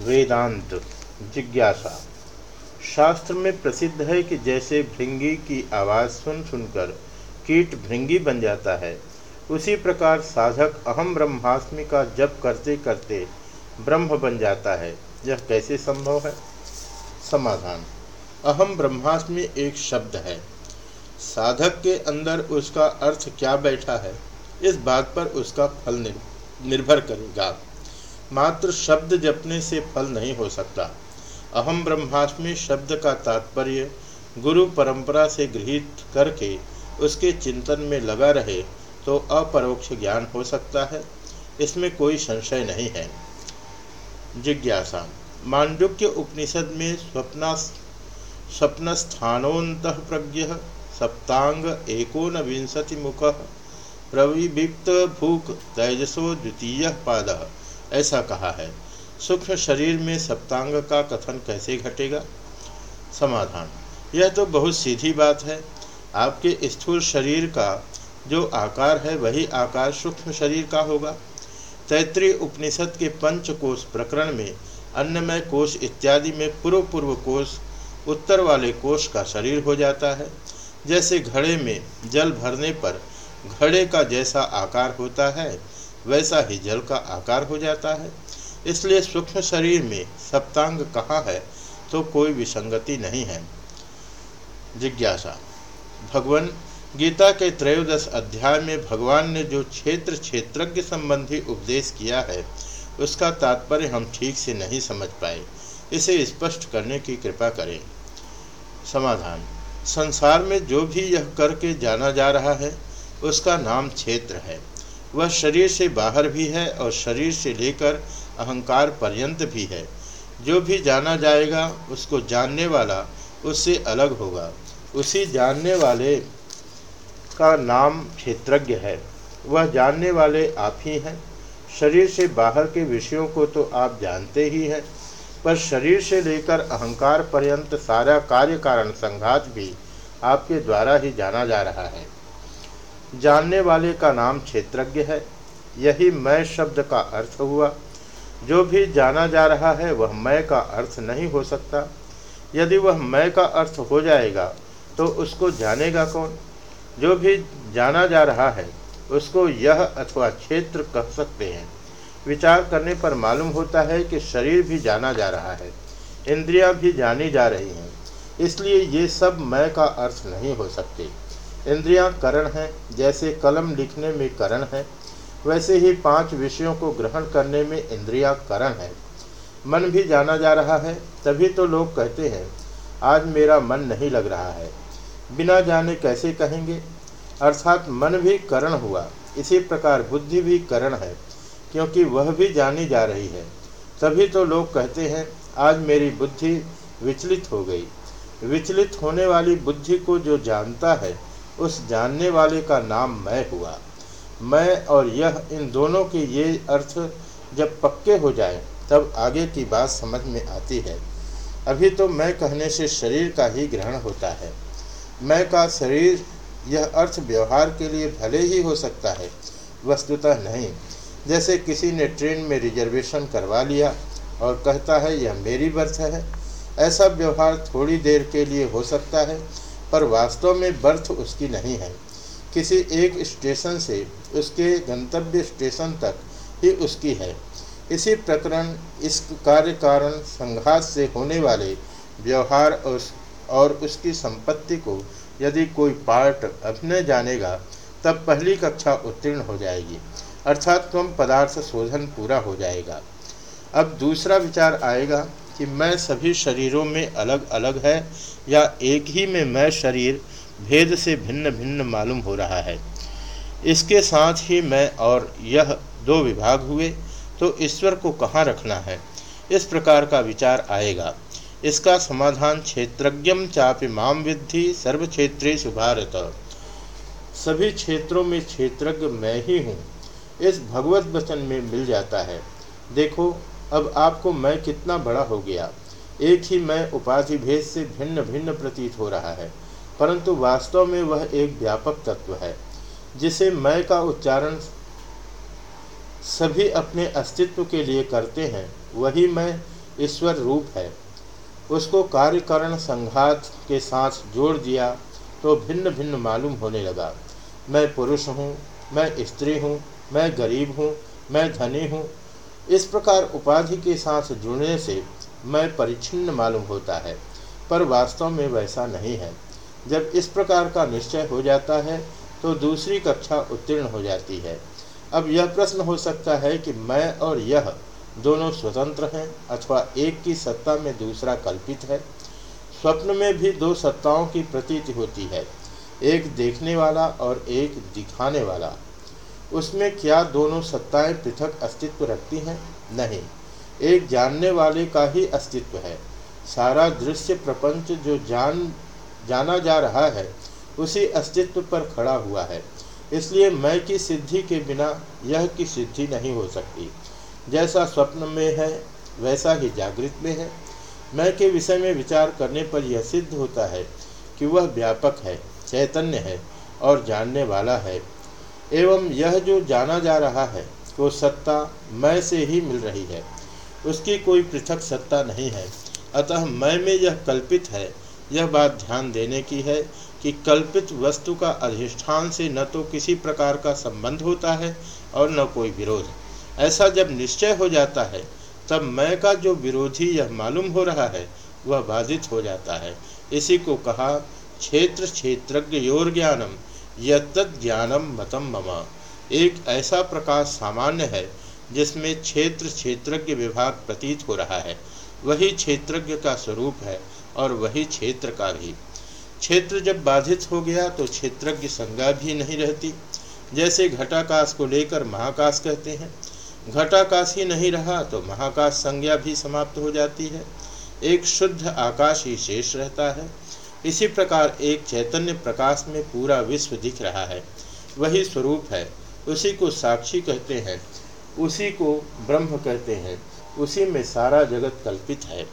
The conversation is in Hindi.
वेदांत, जिज्ञासा। शास्त्र में प्रसिद्ध है कि जैसे भृंगी की आवाज़ सुन सुनकर कीट भृंगी बन जाता है, उसी प्रकार साधक अहम ब्रह्मास्मि का जप करते करते ब्रह्म बन जाता है। यह कैसे संभव है? समाधान। अहम ब्रह्मास्मि एक शब्द है। साधक के अंदर उसका अर्थ क्या बैठा है, इस बात पर उसका फल निर्भर करेगा। मात्र शब्द जपने से फल नहीं हो सकता। अहम ब्रह्मास्मि शब्द का तात्पर्य गुरु परंपरा से गृहित करके उसके चिंतन में लगा रहे तो अपरोक्ष ज्ञान हो सकता है। इसमें कोई संशय नहीं है। जिज्ञासा। मांडुक्य उपनिषद में स्वप्ना स्थानोत प्रज्ञ सप्तांग एकोन विंशति मुख प्रविभिक्त भूख तेजसो द्वितीय पाद। ऐसा कहा है। सूक्ष्म शरीर में सप्तांग का कथन कैसे घटेगा? समाधान। यह तो बहुत सीधी बात है। आपके स्थूल शरीर का जो आकार है, वही आकार सूक्ष्म शरीर का होगा। तैतृय उपनिषद के पंचकोश प्रकरण में अन्नमय कोष इत्यादि में पूर्व पूर्व कोश, उत्तर वाले कोष का शरीर हो जाता है। जैसे घड़े में जल भरने पर घड़े का जैसा आकार होता है वैसा ही जल का आकार हो जाता है। इसलिए सूक्ष्म शरीर में सप्तांग कहाँ है तो कोई विसंगति नहीं है। जिज्ञासा। भगवान गीता के त्रयोदश अध्याय में भगवान ने जो क्षेत्र क्षेत्रज्ञ संबंधी उपदेश किया है, उसका तात्पर्य हम ठीक से नहीं समझ पाए। इसे स्पष्ट करने की कृपा करें। समाधान। संसार में जो भी यह करके जाना जा रहा है, उसका नाम क्षेत्र है। वह शरीर से बाहर भी है और शरीर से लेकर अहंकार पर्यंत भी है। जो भी जाना जाएगा, उसको जानने वाला उससे अलग होगा। उसी जानने वाले का नाम क्षेत्रज्ञ है। वह जानने वाले आप ही हैं। शरीर से बाहर के विषयों को तो आप जानते ही हैं, पर शरीर से लेकर अहंकार पर्यंत सारा कार्य कारण संघात भी आपके द्वारा ही जाना जा रहा है। जानने वाले का नाम क्षेत्रज्ञ है। यही मैं शब्द का अर्थ हुआ। जो भी जाना जा रहा है, वह मैं का अर्थ नहीं हो सकता। यदि वह मैं का अर्थ हो जाएगा तो उसको जानेगा कौन? जो भी जाना जा रहा है, उसको यह अथवा क्षेत्र कह सकते हैं। विचार करने पर मालूम होता है कि शरीर भी जाना जा रहा है, इंद्रियाँ भी जानी जा रही हैं। इसलिए ये सब मैं का अर्थ नहीं हो सकते। इंद्रियाँ करण हैं, जैसे कलम लिखने में करण है, वैसे ही पाँच विषयों को ग्रहण करने में इंद्रियाँ करण है। मन भी जाना जा रहा है, तभी तो लोग कहते हैं, आज मेरा मन नहीं लग रहा है। बिना जाने कैसे कहेंगे? अर्थात मन भी करण हुआ। इसी प्रकार बुद्धि भी करण है, क्योंकि वह भी जानी जा रही है। तभी तो लोग कहते हैं, आज मेरी बुद्धि विचलित हो गई। विचलित होने वाली बुद्धि को जो जानता है उस जानने वाले का नाम मैं हुआ। मैं और यह इन दोनों के ये अर्थ जब पक्के हो जाए, तब आगे की बात समझ में आती है। अभी तो मैं कहने से शरीर का ही ग्रहण होता है। मैं का शरीर, यह अर्थ व्यवहार के लिए भले ही हो सकता है, वस्तुतः नहीं। जैसे किसी ने ट्रेन में रिजर्वेशन करवा लिया और कहता है, यह मेरी बर्थ है। ऐसा व्यवहार थोड़ी देर के लिए हो सकता है पर वास्तव में बर्थ उसकी नहीं है। किसी एक स्टेशन से उसके गंतव्य स्टेशन तक ही उसकी है। इसी प्रकरण, इस कार्य कारण संघात से होने वाले व्यवहार उस, और उसकी संपत्ति को यदि कोई पार्ट अभिनय जानेगा, तब पहली कक्षा उत्तीर्ण हो जाएगी। अर्थात तुम पदार्थ शोधन पूरा हो जाएगा। अब दूसरा विचार आएगा कि मैं सभी शरीरों में अलग अलग है या एक ही में मैं शरीर, भेद से भिन्न भिन्न मालूम हो रहा है। इसके साथ ही मैं और यह दो विभाग हुए तो ईश्वर को कहाँ रखना है? इस प्रकार का विचार आएगा। इसका समाधान क्षेत्रज्ञम चापि माम विद्धि सर्व क्षेत्रे सुभारत। सभी क्षेत्रों में क्षेत्रज्ञ मैं ही हूँ। इस भगवत वचन में मिल जाता है। देखो अब आपको मैं कितना बड़ा हो गया। एक ही मैं उपाधि भेद से भिन्न भिन्न प्रतीत हो रहा है, परंतु वास्तव में वह एक व्यापक तत्व है, जिसे मैं का उच्चारण सभी अपने अस्तित्व के लिए करते हैं, वही मैं ईश्वर रूप है। उसको कार्यकरण संघात के साथ जोड़ दिया तो भिन्न भिन्न मालूम होने लगा। मैं पुरुष हूँ, मैं स्त्री हूँ, मैं गरीब हूँ, मैं धनी हूँ इस प्रकार उपाधि के साथ जुड़ने से मैं परिच्छिन्न मालूम होता है, पर वास्तव में वैसा नहीं है। जब इस प्रकार का निश्चय हो जाता है तो दूसरी कक्षा उत्तीर्ण हो जाती है। अब यह प्रश्न हो सकता है कि मैं और यह दोनों स्वतंत्र हैं अथवा एक की सत्ता में दूसरा कल्पित है। स्वप्न में भी दो सत्ताओं की प्रतीति होती है, एक देखने वाला और एक दिखाने वाला। उसमें क्या दोनों सत्ताएँ पृथक अस्तित्व रखती हैं? नहीं। एक जानने वाले का ही अस्तित्व है। सारा दृश्य प्रपंच जो जान, जाना जा रहा है, उसी अस्तित्व पर खड़ा हुआ है। इसलिए मैं की सिद्धि के बिना यह की सिद्धि नहीं हो सकती। जैसा स्वप्न में है, वैसा ही जागृत में है। मैं के विषय में विचार करने पर यह सिद्ध होता है कि वह व्यापक है, चैतन्य है और जानने वाला है। एवं यह जो जाना जा रहा है, वो सत्ता मैं से ही मिल रही है। उसकी कोई पृथक सत्ता नहीं है। अतः मैं में यह कल्पित है। यह बात ध्यान देने की है कि कल्पित वस्तु का अधिष्ठान से न तो किसी प्रकार का संबंध होता है और न कोई विरोध। ऐसा जब निश्चय हो जाता है, तब मैं का जो विरोधी यह मालूम हो रहा है, वह बाधित हो जाता है। इसी को कहा क्षेत्र क्षेत्रज्ञ योर ज्ञानम। यद ज्ञानम मतम ममा। एक ऐसा प्रकाश सामान्य है, जिसमें क्षेत्र क्षेत्रज्ञ विभाग प्रतीत हो रहा है। वही क्षेत्रज्ञ का स्वरूप है और वही क्षेत्र का भी। क्षेत्र जब बाधित हो गया तो क्षेत्रज्ञ संज्ञा भी नहीं रहती। जैसे घटाकाश को लेकर महाकाश कहते हैं। घटाकाश ही नहीं रहा तो महाकाश संज्ञा भी समाप्त हो जाती है। एक शुद्ध आकाश ही शेष रहता है। इसी प्रकार एक चैतन्य प्रकाश में पूरा विश्व दिख रहा है। वही स्वरूप है। उसी को साक्षी कहते हैं। उसी को ब्रह्म कहते हैं। उसी में सारा जगत कल्पित है।